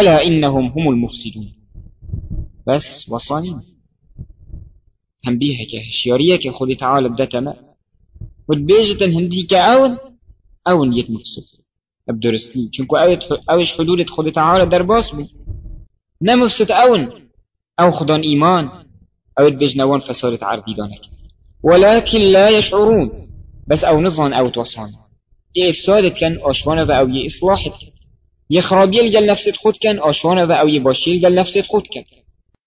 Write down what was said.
ألا إنهم هم المفسدون. بس وصانين. تنبيهك هشياريك خود تعالى بدتما ودبيجة هندي كأون أون يت مفسد. بدرستي چونكو أوش حدود خود تعالى در باس بو نمفسد أون أو خدان إيمان. أو بجنوان فسادة عردي دانك. ولكن لا يشعرون. بس أو نظن أو توصان يا إفسادت كان أشوانا أو يا إصلاحت يا خرابي الجل نفسد خود كان أشوانا أو يا باشي الجل نفسد خود كان.